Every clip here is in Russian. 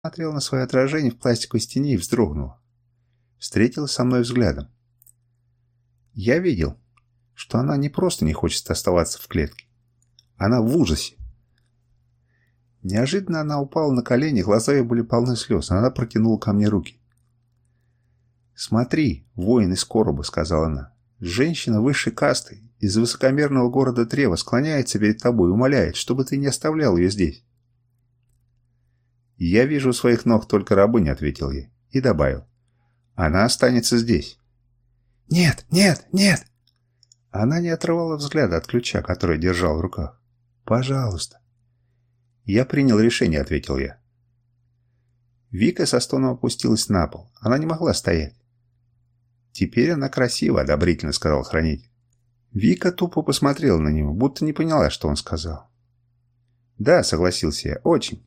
смотрел на свое отражение в пластиковой стене и вздрогнул. Встретилась со мной взглядом. Я видел, что она не просто не хочет оставаться в клетке. Она в ужасе. Неожиданно она упала на колени, глаза ее были полны слез, она протянула ко мне руки. «Смотри, воин из короба», — сказала она. «Женщина высшей касты из высокомерного города Трева склоняется перед тобой, и умоляет, чтобы ты не оставлял ее здесь. «Я вижу своих ног только рабынь», — ответил ей и добавил. «Она останется здесь». «Нет, нет, нет!» Она не отрывала взгляда от ключа, который держал в руках. «Пожалуйста». «Я принял решение», — ответил я. Вика со стоном опустилась на пол. Она не могла стоять. «Теперь она красива», — одобрительно сказал хранитель. Вика тупо посмотрела на него, будто не поняла, что он сказал. «Да», — согласился я, — «очень».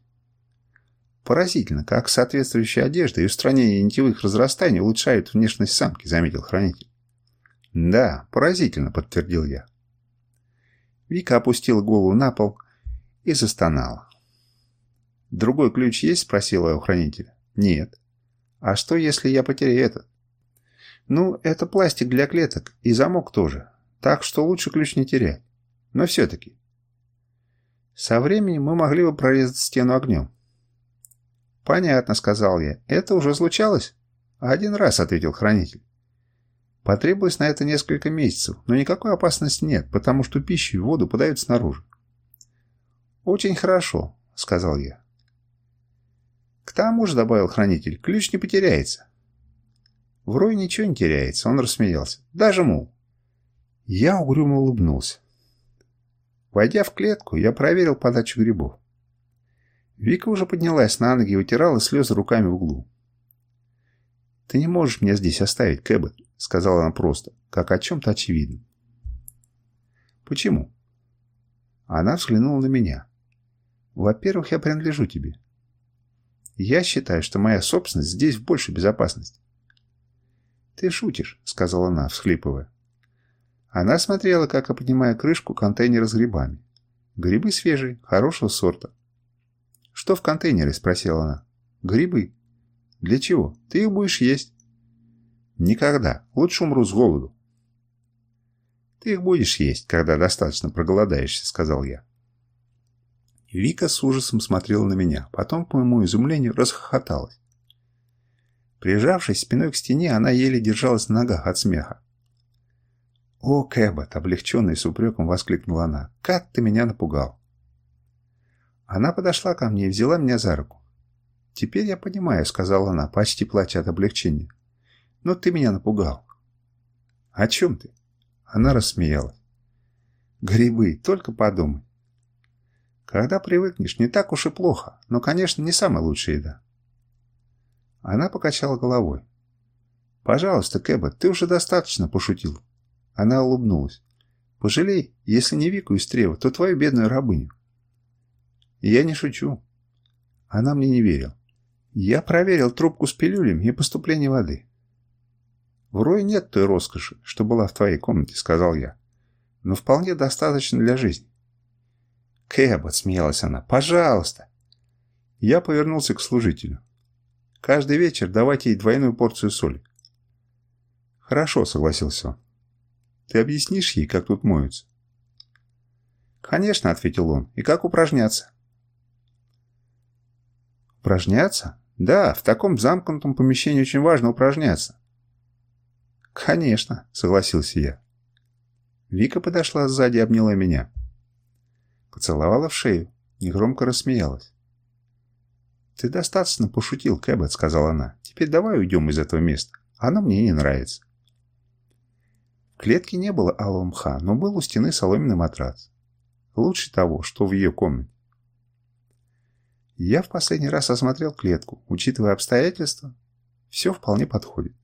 Поразительно, как соответствующая одежда и устранение нитевых разрастаний улучшают внешность самки, заметил хранитель. Да, поразительно, подтвердил я. Вика опустила голову на пол и застонала. «Другой ключ есть?» – спросила я у хранителя. «Нет». «А что, если я потеряю этот?» «Ну, это пластик для клеток, и замок тоже. Так что лучше ключ не терять. Но все-таки». Со временем мы могли бы прорезать стену огнем. «Понятно», — сказал я. «Это уже случалось?» «Один раз», — ответил хранитель. «Потребовалось на это несколько месяцев, но никакой опасности нет, потому что пищу и воду подают снаружи». «Очень хорошо», — сказал я. «К тому же», — добавил хранитель, — «ключ не потеряется». В рой ничего не теряется, он рассмеялся. «Даже мул». Я угрюмо улыбнулся. Войдя в клетку, я проверил подачу грибов. Вика уже поднялась на ноги и утирала слезы руками в углу. «Ты не можешь меня здесь оставить, Кэббет», — сказала она просто, как о чем-то очевидном. «Почему?» Она взглянула на меня. «Во-первых, я принадлежу тебе. Я считаю, что моя собственность здесь в большей безопасности». «Ты шутишь», — сказала она, всхлипывая. Она смотрела, как я поднимаю крышку контейнера с грибами. Грибы свежие, хорошего сорта. «Что в контейнере?» – спросила она. «Грибы». «Для чего? Ты их будешь есть». «Никогда. Лучше умру с голоду». «Ты их будешь есть, когда достаточно проголодаешься», – сказал я. Вика с ужасом смотрела на меня, потом, к моему изумлению, расхохоталась. Прижавшись спиной к стене, она еле держалась на ногах от смеха. «О, Кэббот!» – облегченный с упреком воскликнула она. «Как ты меня напугал!» Она подошла ко мне и взяла меня за руку. «Теперь я понимаю», — сказала она, почти плача от облегчения. «Но ты меня напугал». «О чем ты?» Она рассмеялась. «Грибы, только подумай». «Когда привыкнешь, не так уж и плохо, но, конечно, не самая лучшая еда». Она покачала головой. «Пожалуйста, Кэба, ты уже достаточно пошутил». Она улыбнулась. «Пожалей, если не Вику из Трева, то твою бедную рабыню». Я не шучу. Она мне не верила. Я проверил трубку с пилюлем и поступление воды. В Рой нет той роскоши, что была в твоей комнате, сказал я. Но вполне достаточно для жизни. Кэб, смеялась она, пожалуйста. Я повернулся к служителю. Каждый вечер давайте ей двойную порцию соли. Хорошо, согласился он. Ты объяснишь ей, как тут моются? Конечно, ответил он, и как упражняться. Упражняться? Да, в таком замкнутом помещении очень важно упражняться. Конечно, согласился я. Вика подошла сзади и обняла меня. Поцеловала в шею, негромко рассмеялась. «Ты достаточно пошутил, Кэббет», — сказала она. «Теперь давай уйдем из этого места. Оно мне не нравится». В клетке не было алого мха, но был у стены соломенный матрас. Лучше того, что в ее комнате. Я в последний раз осмотрел клетку, учитывая обстоятельства. Все вполне подходит.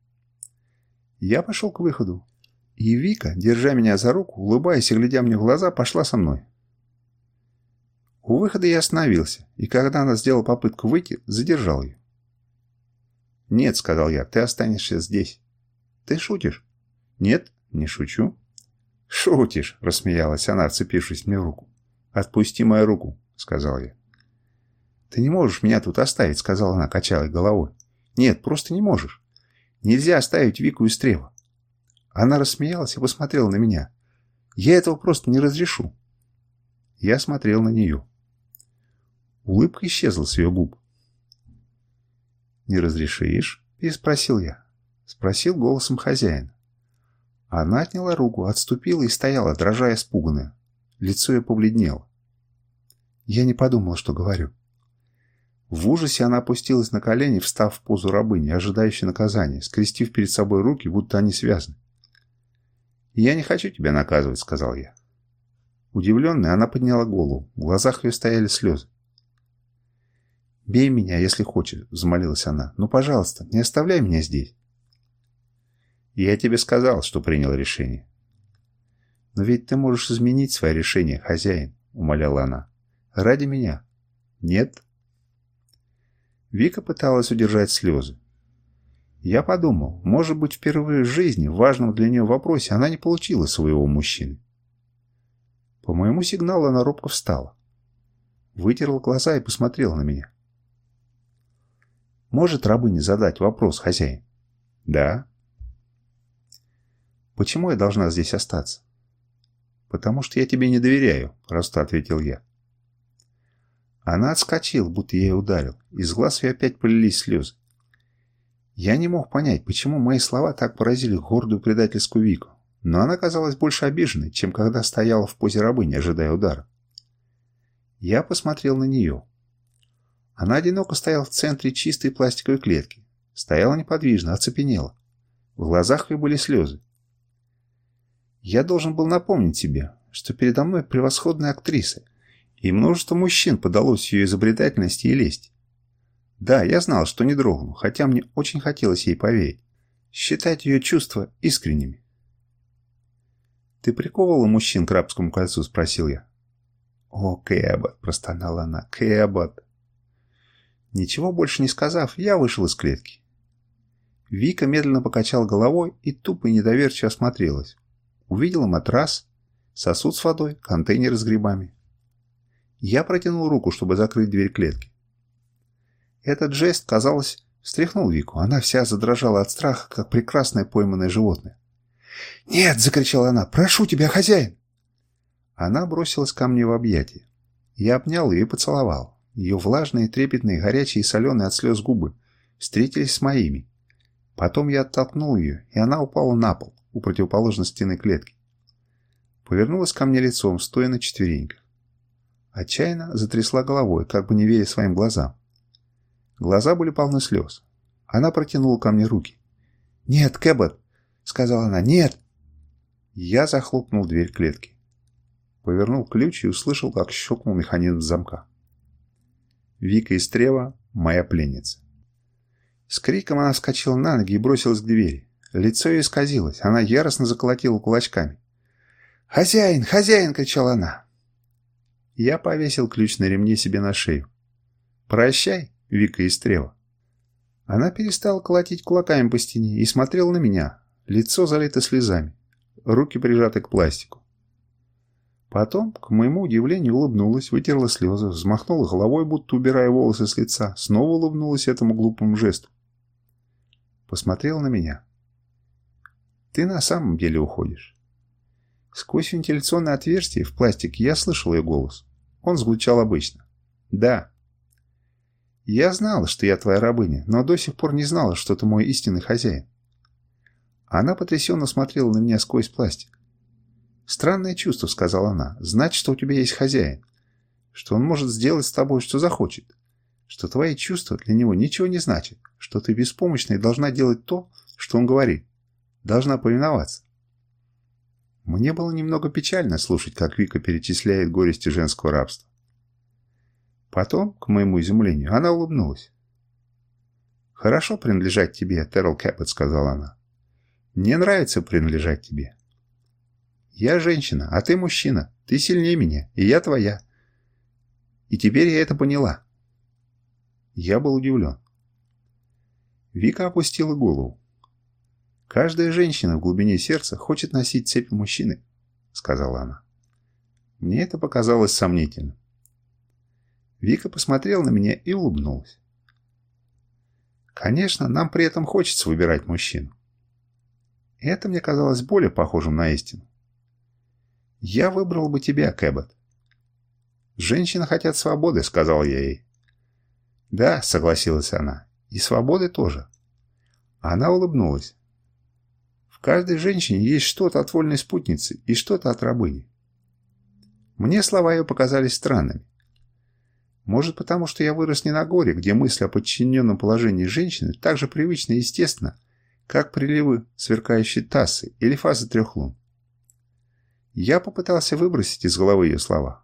Я пошел к выходу. И Вика, держа меня за руку, улыбаясь и глядя мне в глаза, пошла со мной. У выхода я остановился, и когда она сделала попытку выйти, задержал ее. «Нет», — сказал я, — «ты останешься здесь». «Ты шутишь?» «Нет, не шучу». «Шутишь», — рассмеялась она, вцепившись мне в руку. «Отпусти мою руку», — сказал я. «Ты не можешь меня тут оставить», — сказала она, качая головой. «Нет, просто не можешь. Нельзя оставить Вику и Стрела». Она рассмеялась и посмотрела на меня. «Я этого просто не разрешу». Я смотрел на нее. Улыбка исчезла с ее губ. «Не разрешишь?» – переспросил я. Спросил голосом хозяина. Она отняла руку, отступила и стояла, дрожа испуганная. Лицо ее побледнело. Я не подумал, что говорю. В ужасе она опустилась на колени, встав в позу рабыни, ожидающей наказания, скрестив перед собой руки, будто они связаны. «Я не хочу тебя наказывать», — сказал я. Удивленная, она подняла голову. В глазах ее стояли слезы. «Бей меня, если хочешь», — взмолилась она. «Ну, пожалуйста, не оставляй меня здесь». «Я тебе сказал, что принял решение». «Но ведь ты можешь изменить свое решение, хозяин», — умоляла она. «Ради меня». «Нет», Вика пыталась удержать слезы. Я подумал, может быть, впервые в жизни в важном для нее вопросе она не получила своего мужчины. По моему сигналу она робко встала. Вытерла глаза и посмотрела на меня. «Может рабыня задать вопрос, хозяин?» «Да». «Почему я должна здесь остаться?» «Потому что я тебе не доверяю», — просто ответил я. Она отскочила, будто я ее ударил. Из глаз ее опять полились слезы. Я не мог понять, почему мои слова так поразили гордую предательскую Вику. Но она казалась больше обиженной, чем когда стояла в позе рабыни, ожидая удара. Я посмотрел на нее. Она одиноко стояла в центре чистой пластиковой клетки. Стояла неподвижно, оцепенела. В глазах ее были слезы. Я должен был напомнить тебе, что передо мной превосходная актриса — и множество мужчин подалось ее изобретательности и лесть. Да, я знал, что не дрогну, хотя мне очень хотелось ей поверить. Считать ее чувства искренними. «Ты приковывала мужчин к рабскому кольцу?» – спросил я. «О, Кэббот!» – простонала она. «Кэббот!» Ничего больше не сказав, я вышел из клетки. Вика медленно покачал головой и тупо и недоверчиво осмотрелась. Увидела матрас, сосуд с водой, контейнер с грибами. Я протянул руку, чтобы закрыть дверь клетки. Этот жест, казалось, встряхнул Вику. Она вся задрожала от страха, как прекрасное пойманное животное. «Нет!» — закричала она. «Прошу тебя, хозяин!» Она бросилась ко мне в объятия. Я обнял ее и поцеловал. Ее влажные, трепетные, горячие и соленые от слез губы встретились с моими. Потом я оттолкнул ее, и она упала на пол у противоположной стены клетки. Повернулась ко мне лицом, стоя на четвереньках. Отчаянно затрясла головой, как бы не веря своим глазам. Глаза были полны слез. Она протянула ко мне руки. «Нет, Кэббот!» — сказала она. «Нет!» Я захлопнул дверь клетки. Повернул ключ и услышал, как щелкнул механизм замка. Вика из Трева — моя пленница. С криком она вскочила на ноги и бросилась к двери. Лицо ее исказилось, она яростно заколотила кулачками. «Хозяин! Хозяин!» — кричала она я повесил ключ на ремне себе на шею. «Прощай, Вика и Она перестала колотить кулаками по стене и смотрела на меня. Лицо залито слезами, руки прижаты к пластику. Потом, к моему удивлению, улыбнулась, вытерла слезы, взмахнула головой, будто убирая волосы с лица, снова улыбнулась этому глупому жесту. Посмотрела на меня. «Ты на самом деле уходишь». Сквозь вентиляционное отверстие в пластик я слышал ее голос. Он звучал обычно. «Да». «Я знала, что я твоя рабыня, но до сих пор не знала, что ты мой истинный хозяин». Она потрясенно смотрела на меня сквозь пластик. «Странное чувство», — сказала она. «Значит, что у тебя есть хозяин. Что он может сделать с тобой, что захочет. Что твои чувства для него ничего не значат. Что ты беспомощна и должна делать то, что он говорит. Должна повиноваться. Мне было немного печально слушать, как Вика перечисляет горести женского рабства. Потом, к моему изумлению, она улыбнулась. «Хорошо принадлежать тебе, Террел Кэббет», — сказала она. «Мне нравится принадлежать тебе». «Я женщина, а ты мужчина. Ты сильнее меня, и я твоя». И теперь я это поняла. Я был удивлен. Вика опустила голову. «Каждая женщина в глубине сердца хочет носить цепь мужчины», — сказала она. Мне это показалось сомнительным. Вика посмотрела на меня и улыбнулась. Конечно, нам при этом хочется выбирать мужчину. Это мне казалось более похожим на истину. Я выбрал бы тебя, Кэббот. Женщины хотят свободы, сказал я ей. Да, согласилась она. И свободы тоже. Она улыбнулась. В каждой женщине есть что-то от вольной спутницы и что-то от рабыни. Мне слова ее показались странными. Может, потому что я вырос не на горе, где мысль о подчиненном положении женщины так же привычна и естественно, как приливы сверкающей тассы или фазы трех лун. Я попытался выбросить из головы ее слова.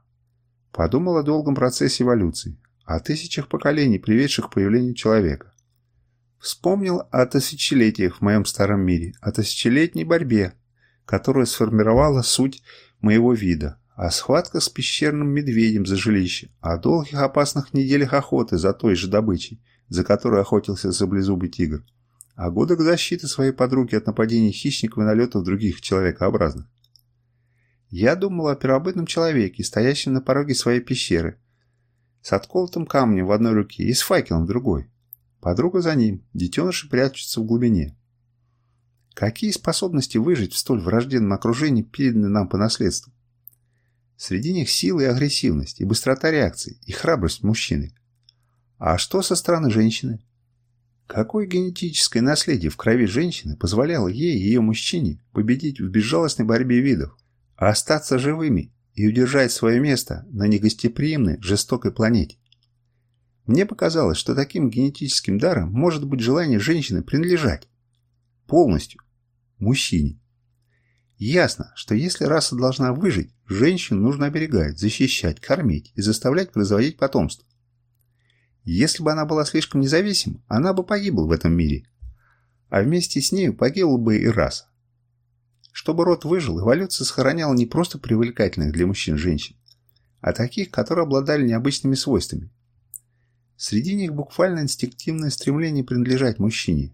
Подумал о долгом процессе эволюции, о тысячах поколений, приведших к появлению человека, Вспомнил о тысячелетиях в моем старом мире, о тысячелетней борьбе, которая сформировала суть моего вида, а о схватке с пещерным медведем за жилище, о долгих опасных неделях охоты за той же добычей, за которой охотился заблизубый тигр, о годах защиты своей подруги от нападений хищников и налетов других человекообразных. Я думал о первобытном человеке, стоящем на пороге своей пещеры, с отколотым камнем в одной руке и с факелом в другой. Подруга за ним, детеныши прячутся в глубине. Какие способности выжить в столь враждебном окружении переданы нам по наследству? Среди них сила и агрессивность, и быстрота реакции, и храбрость мужчины. А что со стороны женщины? Какое генетическое наследие в крови женщины позволяло ей и ее мужчине победить в безжалостной борьбе видов, а остаться живыми и удержать свое место на негостеприимной жестокой планете? Мне показалось, что таким генетическим даром может быть желание женщины принадлежать полностью мужчине. Ясно, что если раса должна выжить, женщин нужно оберегать, защищать, кормить и заставлять производить потомство. Если бы она была слишком независима, она бы погибла в этом мире. А вместе с нею погибла бы и раса. Чтобы род выжил, эволюция сохраняла не просто привлекательных для мужчин женщин, а таких, которые обладали необычными свойствами, Среди них буквально инстинктивное стремление принадлежать мужчине,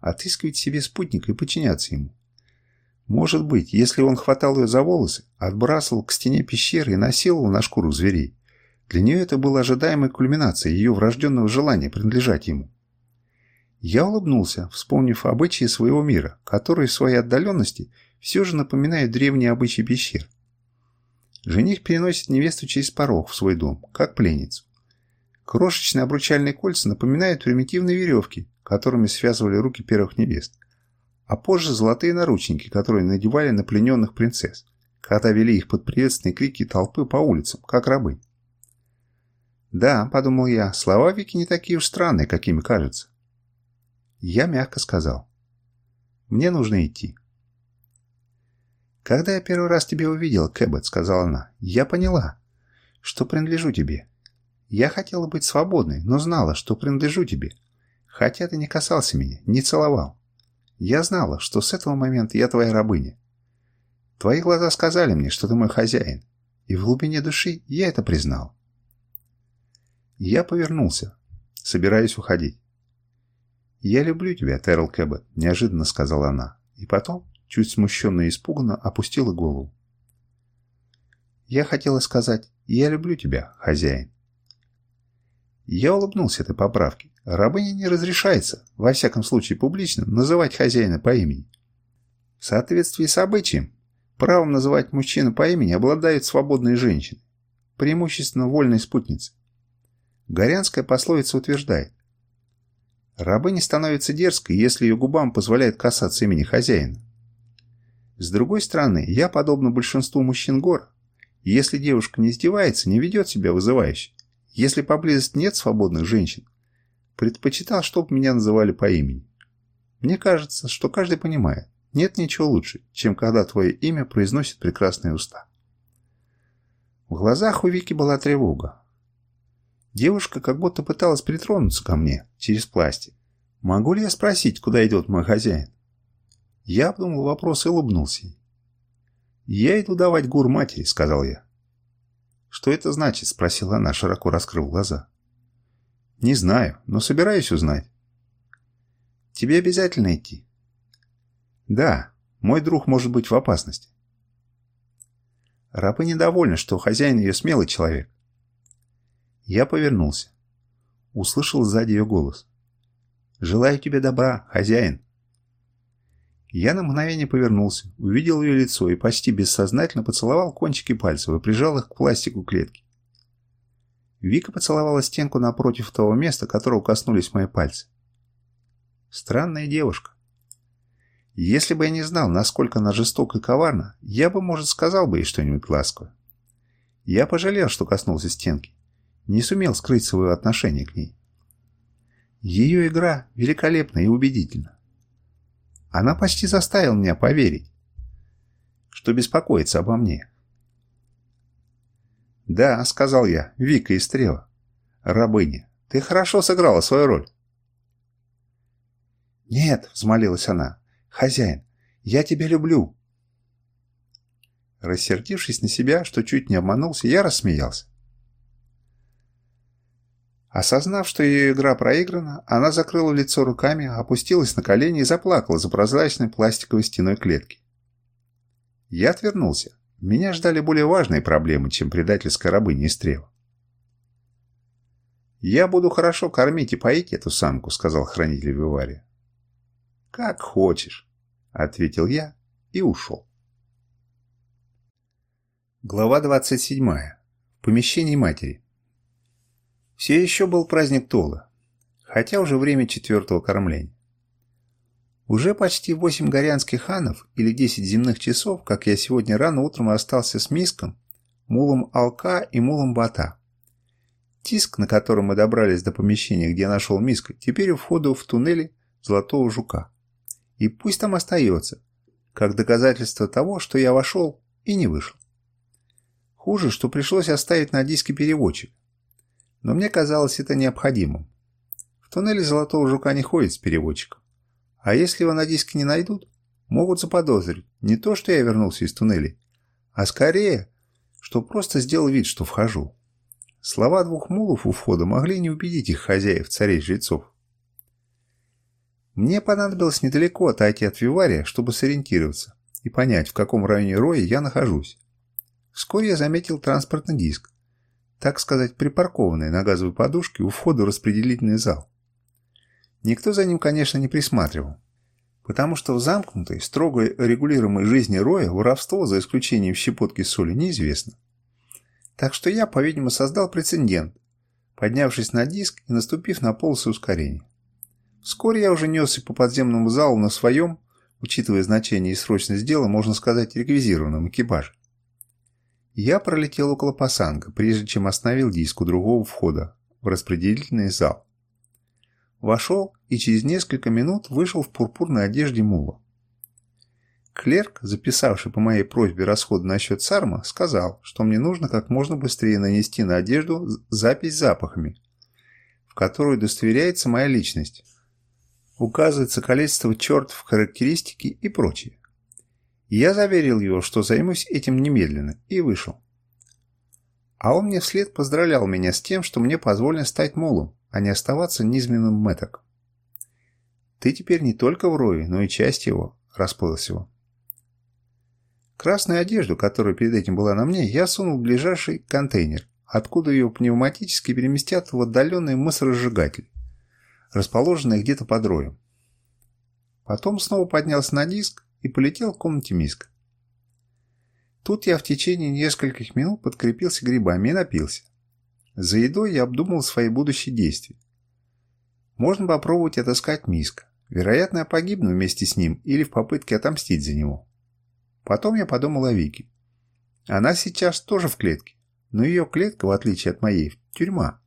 отыскивать себе спутника и подчиняться ему. Может быть, если он хватал ее за волосы, отбрасывал к стене пещеры и насиловал на шкуру зверей, для нее это было ожидаемой кульминацией ее врожденного желания принадлежать ему. Я улыбнулся, вспомнив обычаи своего мира, которые в своей отдаленности все же напоминают древние обычаи пещер. Жених переносит невесту через порог в свой дом, как пленницу. Крошечные обручальные кольца напоминают примитивные веревки, которыми связывали руки первых невест, а позже золотые наручники, которые надевали на плененных принцесс, когда вели их под приветственные крики толпы по улицам, как рабы. «Да», — подумал я, — «слова Вики не такие уж странные, какими кажутся. Я мягко сказал. «Мне нужно идти». «Когда я первый раз тебя увидел, Кэббет», — сказала она, — «я поняла, что принадлежу тебе. Я хотела быть свободной, но знала, что принадлежу тебе. Хотя ты не касался меня, не целовал. Я знала, что с этого момента я твоя рабыня. Твои глаза сказали мне, что ты мой хозяин. И в глубине души я это признал. Я повернулся, собираясь уходить. «Я люблю тебя, Терл Кэббет», — неожиданно сказала она. И потом, чуть смущенно и испуганно, опустила голову. «Я хотела сказать, я люблю тебя, хозяин», я улыбнулся этой поправке. Рабыне не разрешается, во всяком случае публично, называть хозяина по имени. В соответствии с обычаем, правом называть мужчину по имени обладают свободные женщины, преимущественно вольные спутницы. Горянская пословица утверждает, Рабыня становится дерзкой, если ее губам позволяет касаться имени хозяина. С другой стороны, я, подобно большинству мужчин гор, если девушка не издевается, не ведет себя вызывающе, если поблизости нет свободных женщин, предпочитал, чтобы меня называли по имени. Мне кажется, что каждый понимает, нет ничего лучше, чем когда твое имя произносит прекрасные уста. В глазах у Вики была тревога. Девушка как будто пыталась притронуться ко мне через пластик. «Могу ли я спросить, куда идет мой хозяин?» Я обдумал вопрос и улыбнулся ей. «Я иду давать гур матери», — сказал я. «Что это значит?» – спросила она, широко раскрыв глаза. «Не знаю, но собираюсь узнать». «Тебе обязательно идти?» «Да, мой друг может быть в опасности». Рапа недовольна, что хозяин ее смелый человек. Я повернулся. Услышал сзади ее голос. «Желаю тебе добра, хозяин!» Я на мгновение повернулся, увидел ее лицо и почти бессознательно поцеловал кончики пальцев и прижал их к пластику клетки. Вика поцеловала стенку напротив того места, которого коснулись мои пальцы. Странная девушка. Если бы я не знал, насколько она жестока и коварна, я бы, может, сказал бы ей что-нибудь ласковое. Я пожалел, что коснулся стенки. Не сумел скрыть свое отношение к ней. Ее игра великолепна и убедительна. Она почти заставила меня поверить, что беспокоится обо мне. «Да», — сказал я, — «Вика и Стрела, рабыня, ты хорошо сыграла свою роль». «Нет», — взмолилась она, — «хозяин, я тебя люблю». Рассердившись на себя, что чуть не обманулся, я рассмеялся. Осознав, что ее игра проиграна, она закрыла лицо руками, опустилась на колени и заплакала за прозрачной пластиковой стеной клетки. Я отвернулся. Меня ждали более важные проблемы, чем предательская рабыня из «Я буду хорошо кормить и поить эту самку», — сказал хранитель Вивария. «Как хочешь», — ответил я и ушел. Глава 27. В помещении матери. Все еще был праздник Тола, хотя уже время четвертого кормления. Уже почти восемь горянских ханов или десять земных часов, как я сегодня рано утром остался с Миском, мулом Алка и мулом Бата. Тиск, на котором мы добрались до помещения, где нашел Миска, теперь у входа в туннели Золотого Жука. И пусть там остается, как доказательство того, что я вошел и не вышел. Хуже, что пришлось оставить на диске переводчик, но мне казалось это необходимым. В туннеле золотого жука не ходит с переводчиком. А если его на диске не найдут, могут заподозрить не то, что я вернулся из туннелей, а скорее, что просто сделал вид, что вхожу. Слова двух мулов у входа могли не убедить их хозяев, царей-жрецов. Мне понадобилось недалеко отойти от Вивария, чтобы сориентироваться и понять, в каком районе Роя я нахожусь. Вскоре я заметил транспортный диск, так сказать, припаркованный на газовой подушке у входа в распределительный зал. Никто за ним, конечно, не присматривал, потому что в замкнутой, строго регулируемой жизни Роя воровство, за исключением щепотки соли, неизвестно. Так что я, по-видимому, создал прецедент, поднявшись на диск и наступив на полосы ускорения. Вскоре я уже несся по подземному залу на своем, учитывая значение и срочность дела, можно сказать, реквизированном экипаже. Я пролетел около пасанга, прежде чем остановил диску другого входа в распределительный зал. Вошел и через несколько минут вышел в пурпурной одежде мула. Клерк, записавший по моей просьбе расходы на счет Сарма, сказал, что мне нужно как можно быстрее нанести на одежду запись запахами, в которую удостоверяется моя личность, указывается количество черт в характеристике и прочее. Я заверил его, что займусь этим немедленно, и вышел. А он мне вслед поздравлял меня с тем, что мне позволено стать мулом, а не оставаться низменным мэток. Ты теперь не только в рове, но и часть его, расплылся его. Красную одежду, которая перед этим была на мне, я сунул в ближайший контейнер, откуда ее пневматически переместят в отдаленный мусоросжигатель, расположенный где-то под роем. Потом снова поднялся на диск и полетел в комнате миска. Тут я в течение нескольких минут подкрепился грибами и напился. За едой я обдумал свои будущие действия. Можно попробовать отыскать миска. Вероятно, я погибну вместе с ним или в попытке отомстить за него. Потом я подумал о Вике. Она сейчас тоже в клетке, но ее клетка, в отличие от моей, тюрьма.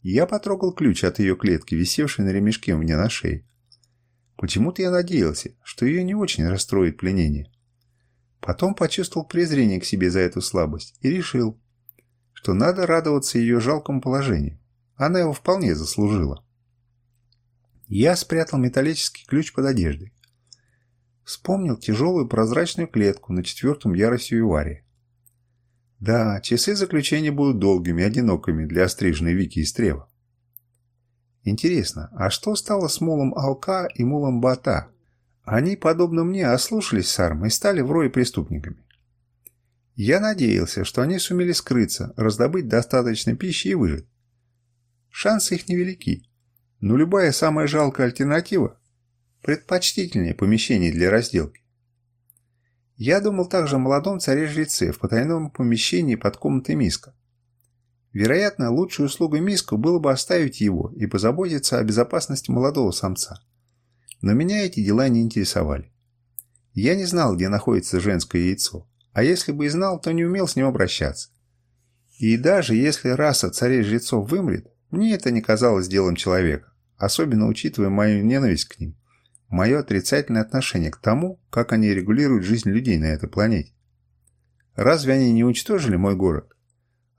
Я потрогал ключ от ее клетки, висевший на ремешке у меня на шее. Почему-то я надеялся, что ее не очень расстроит пленение. Потом почувствовал презрение к себе за эту слабость и решил, что надо радоваться ее жалкому положению. Она его вполне заслужила. Я спрятал металлический ключ под одеждой. Вспомнил тяжелую прозрачную клетку на четвертом ярусе Юварии. Да, часы заключения будут долгими и одинокими для остриженной Вики и Стрева. Интересно, а что стало с Молом Алка и Молом Бата? Они, подобно мне, ослушались Сарма и стали в рое преступниками. Я надеялся, что они сумели скрыться, раздобыть достаточно пищи и выжить. Шансы их невелики, но любая самая жалкая альтернатива предпочтительнее помещений для разделки. Я думал также о молодом царе-жреце в потайном помещении под комнатой Миска. Вероятно, лучшей услугой Миску было бы оставить его и позаботиться о безопасности молодого самца. Но меня эти дела не интересовали. Я не знал, где находится женское яйцо, а если бы и знал, то не умел с ним обращаться. И даже если раса царей-жрецов вымрет, мне это не казалось делом человека, особенно учитывая мою ненависть к ним, мое отрицательное отношение к тому, как они регулируют жизнь людей на этой планете. Разве они не уничтожили мой город?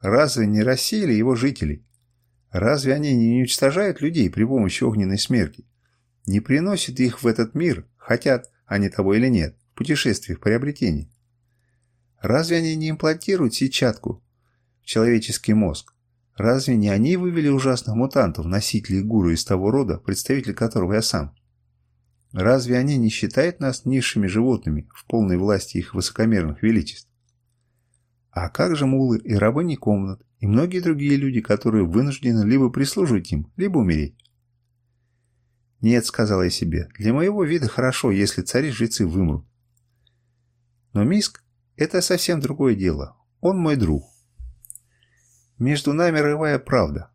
Разве не рассеяли его жителей? Разве они не уничтожают людей при помощи огненной смерти? Не приносят их в этот мир, хотят они того или нет, в путешествиях приобретений? Разве они не имплантируют сетчатку в человеческий мозг? Разве не они вывели ужасных мутантов, носителей гуру из того рода, представитель которого я сам? Разве они не считают нас низшими животными в полной власти их высокомерных величеств? А как же мулы и рабыни комнат, и многие другие люди, которые вынуждены либо прислуживать им, либо умереть? «Нет», — сказала я себе, — «для моего вида хорошо, если цари-жрецы вымрут». Но Миск — это совсем другое дело. Он мой друг. Между нами рывая правда.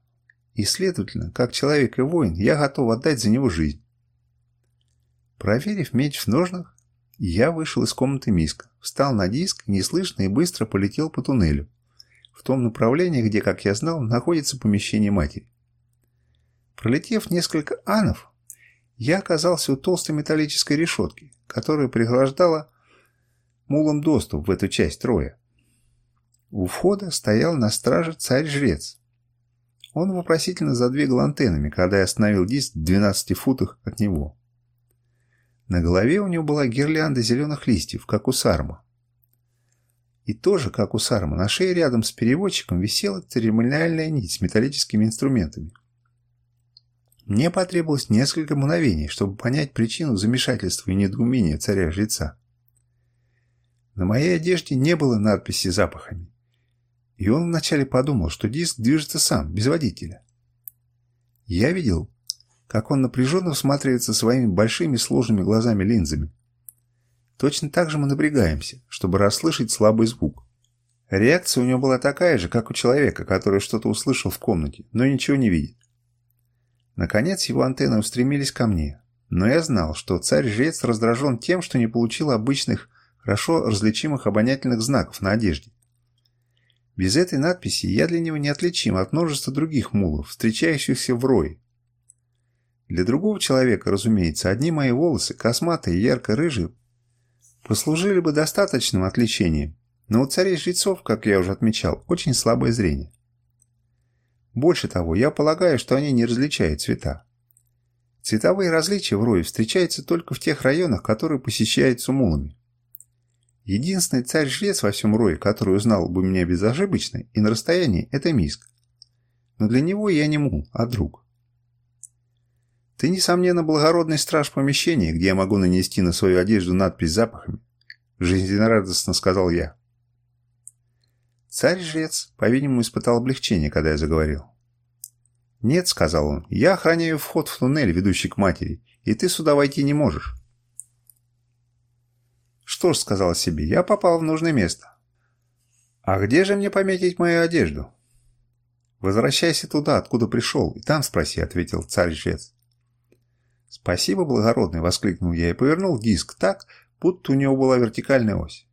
И, следовательно, как человек и воин, я готов отдать за него жизнь. Проверив меч в ножнах, я вышел из комнаты Миск, встал на диск, неслышно и быстро полетел по туннелю, в том направлении, где, как я знал, находится помещение матери. Пролетев несколько анов, я оказался у толстой металлической решетки, которая преграждала мулом доступ в эту часть троя. У входа стоял на страже царь-жрец. Он вопросительно задвигал антеннами, когда я остановил диск в 12 футах от него. На голове у него была гирлянда зеленых листьев, как у Сарма. И тоже, как у Сарма, на шее рядом с переводчиком висела церемониальная нить с металлическими инструментами. Мне потребовалось несколько мгновений, чтобы понять причину замешательства и недоумения царя-жреца. На моей одежде не было надписи запахами. И он вначале подумал, что диск движется сам, без водителя. Я видел как он напряженно всматривается своими большими сложными глазами-линзами. Точно так же мы напрягаемся, чтобы расслышать слабый звук. Реакция у него была такая же, как у человека, который что-то услышал в комнате, но ничего не видит. Наконец его антенны устремились ко мне, но я знал, что царь-жрец раздражен тем, что не получил обычных, хорошо различимых обонятельных знаков на одежде. Без этой надписи я для него неотличим от множества других мулов, встречающихся в рое, для другого человека, разумеется, одни мои волосы, косматые, ярко-рыжие, послужили бы достаточным отличением, но у царей жрецов, как я уже отмечал, очень слабое зрение. Больше того, я полагаю, что они не различают цвета. Цветовые различия в рое встречаются только в тех районах, которые посещаются мулами. Единственный царь-жрец во всем рое, который узнал бы меня безошибочно и на расстоянии, это Миск. Но для него я не мул, а друг. Ты, несомненно, благородный страж помещения, где я могу нанести на свою одежду надпись запахами. Жизнерадостно сказал я. Царь-жрец, по-видимому, испытал облегчение, когда я заговорил. «Нет», — сказал он, — «я охраняю вход в туннель, ведущий к матери, и ты сюда войти не можешь». «Что ж», — сказал себе, — «я попал в нужное место». «А где же мне пометить мою одежду?» «Возвращайся туда, откуда пришел, и там спроси», — ответил царь-жрец. «Спасибо, благородный!» — воскликнул я и повернул диск так, будто у него была вертикальная ось.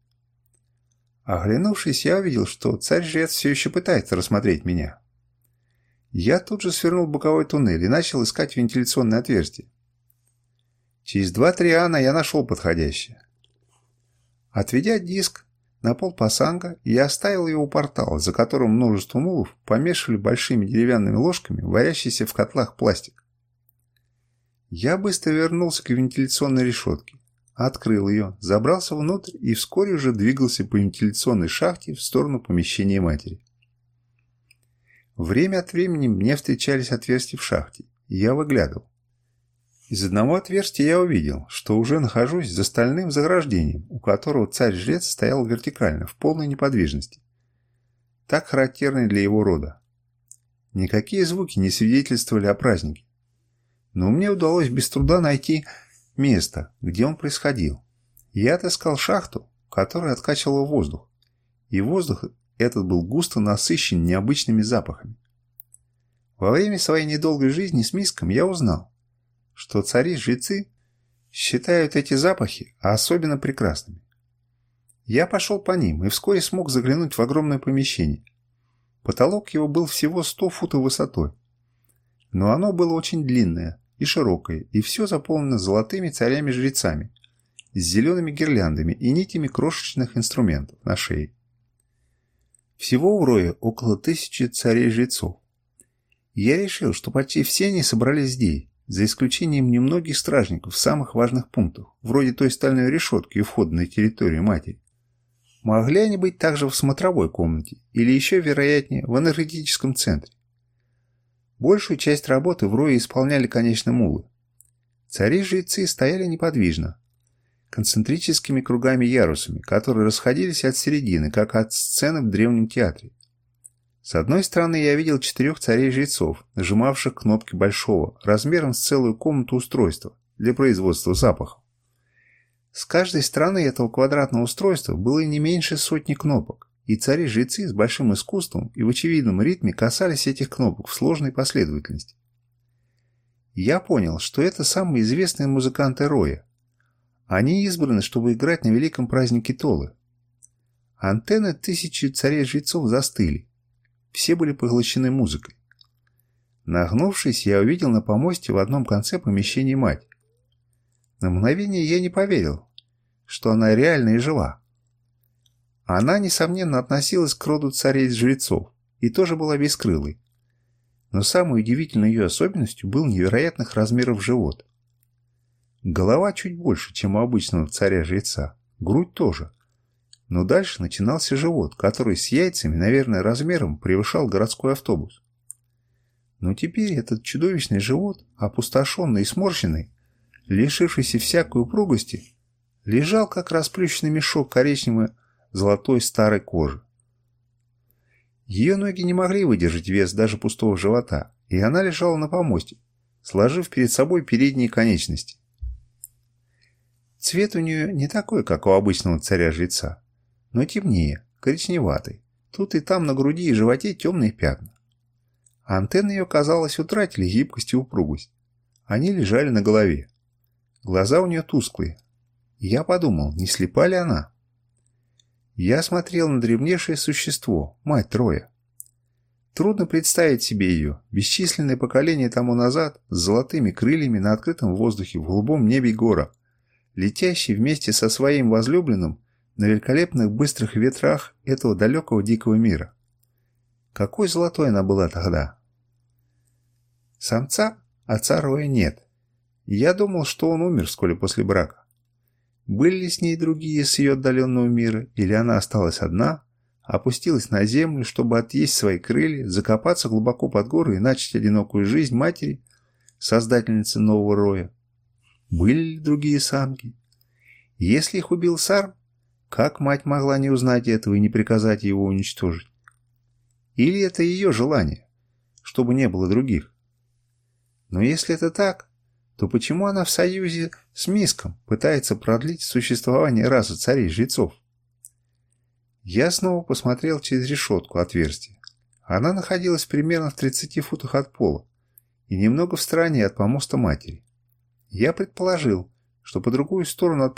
Оглянувшись, я увидел, что царь-жрец все еще пытается рассмотреть меня. Я тут же свернул боковой туннель и начал искать вентиляционное отверстие. Через два-три ана я нашел подходящее. Отведя диск на пол пасанга, я оставил его у портала, за которым множество мулов помешивали большими деревянными ложками, варящиеся в котлах пластик. Я быстро вернулся к вентиляционной решетке, открыл ее, забрался внутрь и вскоре уже двигался по вентиляционной шахте в сторону помещения матери. Время от времени мне встречались отверстия в шахте, и я выглядывал. Из одного отверстия я увидел, что уже нахожусь за стальным заграждением, у которого царь-жрец стоял вертикально, в полной неподвижности. Так характерный для его рода. Никакие звуки не свидетельствовали о празднике но мне удалось без труда найти место, где он происходил. Я отыскал шахту, которая откачивала воздух, и воздух этот был густо насыщен необычными запахами. Во время своей недолгой жизни с миском я узнал, что цари-жрецы считают эти запахи особенно прекрасными. Я пошел по ним и вскоре смог заглянуть в огромное помещение. Потолок его был всего 100 футов высотой, но оно было очень длинное, и широкое, и все заполнено золотыми царями-жрецами, с зелеными гирляндами и нитями крошечных инструментов на шее. Всего в Рое около тысячи царей-жрецов. Я решил, что почти все они собрались здесь, за исключением немногих стражников в самых важных пунктах, вроде той стальной решетки у входа на территорию матери. Могли они быть также в смотровой комнате или еще вероятнее в энергетическом центре. Большую часть работы в рое исполняли, конечно, мулы. Цари-жрецы стояли неподвижно, концентрическими кругами-ярусами, которые расходились от середины, как от сцены в древнем театре. С одной стороны я видел четырех царей-жрецов, нажимавших кнопки большого, размером с целую комнату устройства для производства запахов. С каждой стороны этого квадратного устройства было не меньше сотни кнопок и цари-жрецы с большим искусством и в очевидном ритме касались этих кнопок в сложной последовательности. Я понял, что это самые известные музыканты Роя. Они избраны, чтобы играть на великом празднике Толы. Антенны тысячи царей-жрецов застыли. Все были поглощены музыкой. Нагнувшись, я увидел на помосте в одном конце помещения мать. На мгновение я не поверил, что она реально и жива. Она, несомненно, относилась к роду царей-жрецов и тоже была бескрылой. Но самой удивительной ее особенностью был невероятных размеров живот. Голова чуть больше, чем у обычного царя-жреца, грудь тоже. Но дальше начинался живот, который с яйцами, наверное, размером превышал городской автобус. Но теперь этот чудовищный живот, опустошенный и сморщенный, лишившийся всякой упругости, лежал как расплющенный мешок коричневой золотой старой кожи. Ее ноги не могли выдержать вес даже пустого живота, и она лежала на помосте, сложив перед собой передние конечности. Цвет у нее не такой, как у обычного царя-жреца, но темнее, коричневатый. Тут и там на груди и животе темные пятна. Антенны ее, казалось, утратили гибкость и упругость. Они лежали на голове. Глаза у нее тусклые. Я подумал, не слепа ли она? Я смотрел на древнейшее существо, мать Троя. Трудно представить себе ее, бесчисленные поколения тому назад, с золотыми крыльями на открытом воздухе в голубом небе гора, летящей вместе со своим возлюбленным на великолепных быстрых ветрах этого далекого дикого мира. Какой золотой она была тогда! Самца а отца Роя нет. Я думал, что он умер вскоре после брака. Были ли с ней другие с ее отдаленного мира, или она осталась одна, опустилась на землю, чтобы отъесть свои крылья, закопаться глубоко под гору и начать одинокую жизнь матери, создательницы нового роя? Были ли другие самки? Если их убил Сарм, как мать могла не узнать этого и не приказать его уничтожить? Или это ее желание, чтобы не было других? Но если это так, то почему она в союзе с Миском пытается продлить существование расы царей-жрецов? Я снова посмотрел через решетку отверстия. Она находилась примерно в 30 футах от пола и немного в стороне от помоста матери. Я предположил, что по другую сторону от